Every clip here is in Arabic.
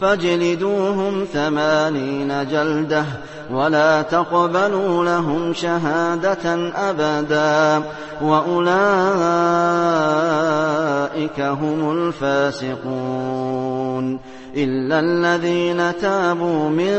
فاجلدوهم ثمانين جلدة ولا تقبلوا لهم شهادة أبدا وأولئك هم الفاسقون إلا الذين تابوا من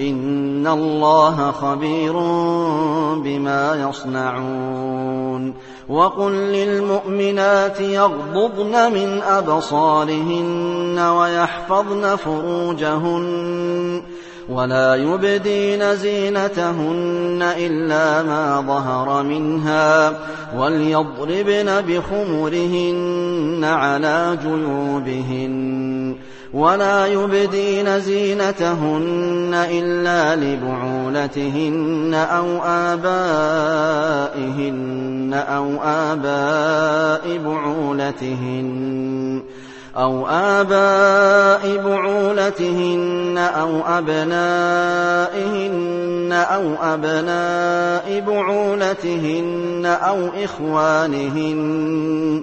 إن الله خبير بما يصنعون وقل للمؤمنات يغضضن من أبصارهن ويحفظن فروجهن ولا يبدين زينتهن إلا ما ظهر منها وليضربن بخمرهن على جيوبهن ولا يبدين زينتهن إلا لبعولتهن أو آبائهن أو آباء بعولتهن أو آباء بعولتهن أو أبنائهن أو أبناء بعولتهن أو إخوانهن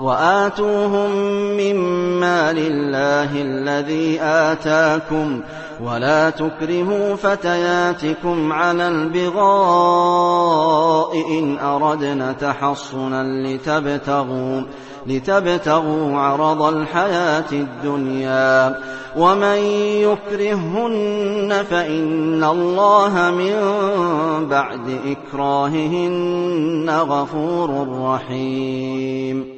وآتوهم مما لله الذي آتاكم ولا تكرهوا فتياتكم على البغاء إن أردنا تحصنا لتبتغوا لتبتغوا عرض الحياة الدنيا ومن يكرههن فإن الله من بعد إكراههن غفور رحيم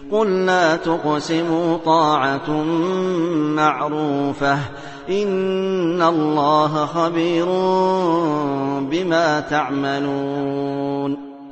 قل لا تقسموا طاعة معروفة إن الله خبير بما تعملون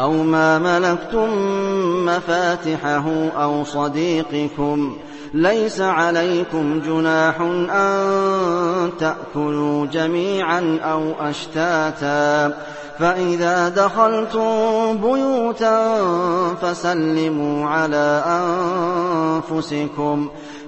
أو ما ملكتم مفاتحه أو صديقكم ليس عليكم جناح أن تأكلوا جميعا أو أشتاتا. فإذا دخلتم بيوتا فسلموا على أنفسكم.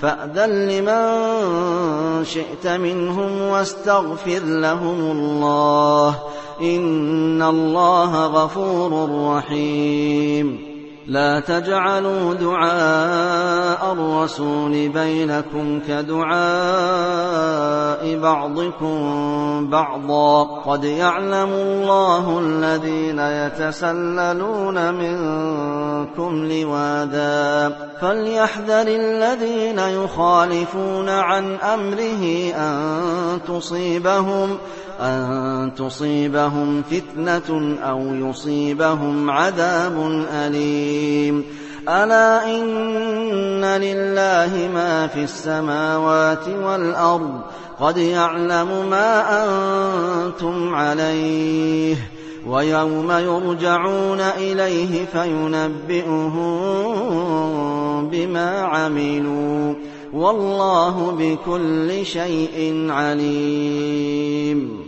فأذن لمن شئت منهم واستغفر لهم الله إن الله غفور رحيم لا تجعلوا دعاء الرسول بينكم كدعاء بعضكم بعضا. قد يعلم الله الذين يتسللون منكم لواذا فليحذر الذين يخالفون عن أمره أن تصيبهم. أن تصيبهم فتنة أو يصيبهم عذاب أليم. ألا إن لله ما في السماوات والأرض. قد يعلم ما أنتم عليه. ويوم يرجعون إليه فينبئهم بما عملوا. والله بكل شيء عليم.